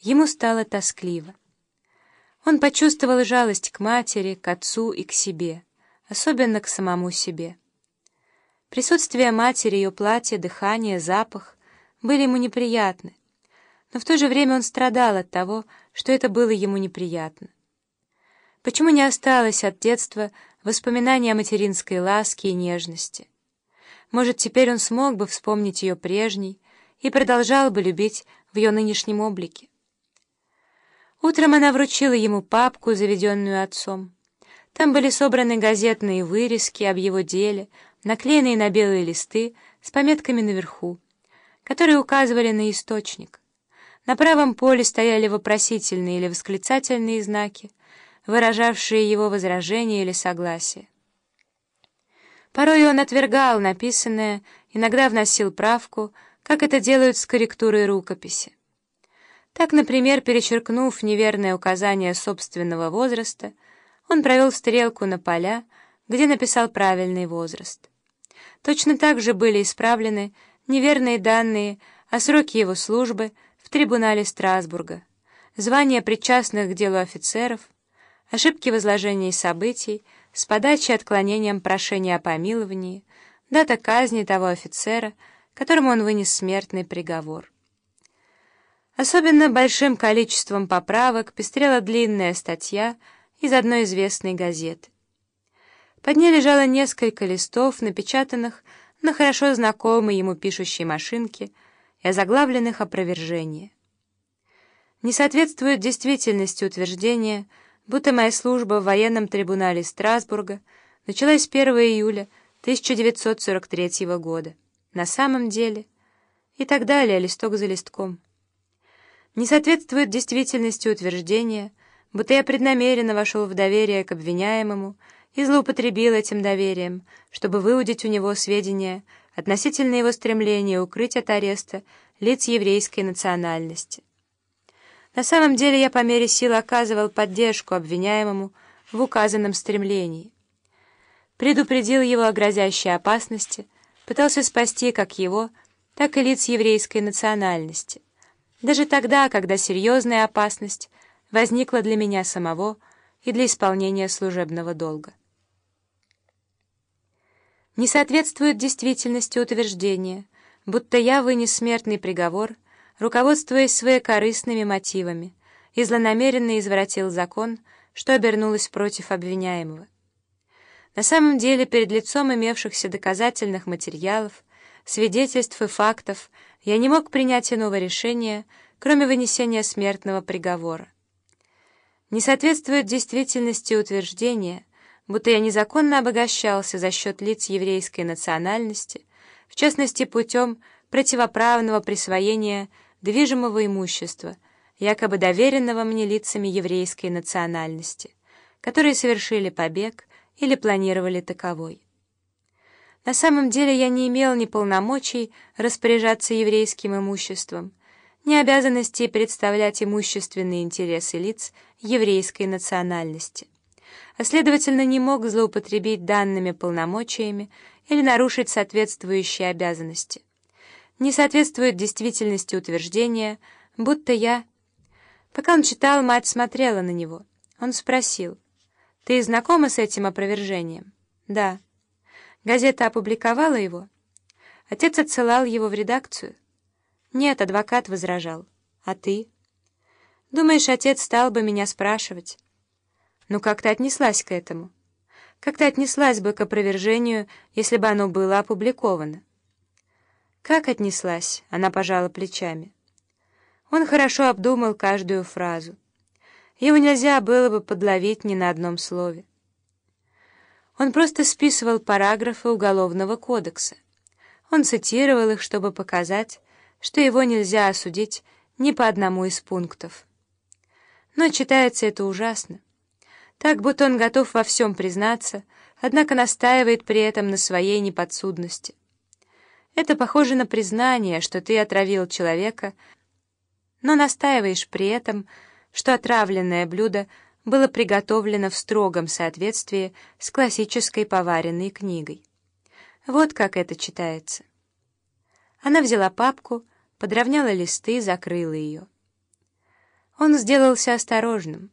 Ему стало тоскливо. Он почувствовал жалость к матери, к отцу и к себе, особенно к самому себе. Присутствие матери, ее платье, дыхание, запах были ему неприятны, но в то же время он страдал от того, что это было ему неприятно. Почему не осталось от детства воспоминаний о материнской ласке и нежности? Может, теперь он смог бы вспомнить ее прежней и продолжал бы любить в ее нынешнем облике. Утром она вручила ему папку, заведенную отцом. Там были собраны газетные вырезки об его деле, наклеенные на белые листы с пометками наверху, которые указывали на источник. На правом поле стояли вопросительные или восклицательные знаки, выражавшие его возражение или согласие. Порой он отвергал написанное, иногда вносил правку, как это делают с корректурой рукописи. Так, например, перечеркнув неверное указание собственного возраста, он провел стрелку на поля, где написал правильный возраст. Точно так же были исправлены неверные данные о сроке его службы в трибунале Страсбурга, звания причастных к делу офицеров, ошибки в изложении событий с подачей отклонением прошения о помиловании, дата казни того офицера, которому он вынес смертный приговор. Особенно большим количеством поправок пестрела длинная статья из одной известной газеты. Под ней лежало несколько листов, напечатанных на хорошо знакомой ему пишущей машинке и озаглавленных опровержение. Не соответствует действительности утверждения, будто моя служба в военном трибунале Страсбурга началась 1 июля 1943 года. На самом деле... И так далее, листок за листком не соответствует действительности утверждения, будто я преднамеренно вошел в доверие к обвиняемому и злоупотребил этим доверием, чтобы выудить у него сведения относительно его стремления укрыть от ареста лиц еврейской национальности. На самом деле я по мере сил оказывал поддержку обвиняемому в указанном стремлении. Предупредил его о грозящей опасности, пытался спасти как его, так и лиц еврейской национальности даже тогда, когда серьезная опасность возникла для меня самого и для исполнения служебного долга. Не соответствует действительности утверждения, будто я вынес смертный приговор, руководствуясь своекорыстными мотивами, и злонамеренно извратил закон, что обернулось против обвиняемого. На самом деле, перед лицом имевшихся доказательных материалов, свидетельств и фактов я не мог принять иного решения, кроме вынесения смертного приговора. Не соответствует действительности утверждения, будто я незаконно обогащался за счет лиц еврейской национальности, в частности путем противоправного присвоения движимого имущества, якобы доверенного мне лицами еврейской национальности, которые совершили побег или планировали таковой. На самом деле я не имел ни полномочий распоряжаться еврейским имуществом, ни обязанности представлять имущественные интересы лиц еврейской национальности, а следовательно не мог злоупотребить данными полномочиями или нарушить соответствующие обязанности. Не соответствует действительности утверждения, будто я... Пока он читал, мать смотрела на него. Он спросил, «Ты знакома с этим опровержением?» «Да». Газета опубликовала его. Отец отсылал его в редакцию. Нет, адвокат возражал. А ты? Думаешь, отец стал бы меня спрашивать? Ну, как ты отнеслась к этому? Как ты отнеслась бы к опровержению, если бы оно было опубликовано? Как отнеслась? Она пожала плечами. Он хорошо обдумал каждую фразу. Его нельзя было бы подловить ни на одном слове. Он просто списывал параграфы Уголовного кодекса. Он цитировал их, чтобы показать, что его нельзя осудить ни по одному из пунктов. Но читается это ужасно. Так, будто он готов во всем признаться, однако настаивает при этом на своей неподсудности. Это похоже на признание, что ты отравил человека, но настаиваешь при этом, что отравленное блюдо — было приготовлено в строгом соответствии с классической поваренной книгой. Вот как это читается. Она взяла папку, подровняла листы, закрыла ее. Он сделался осторожным.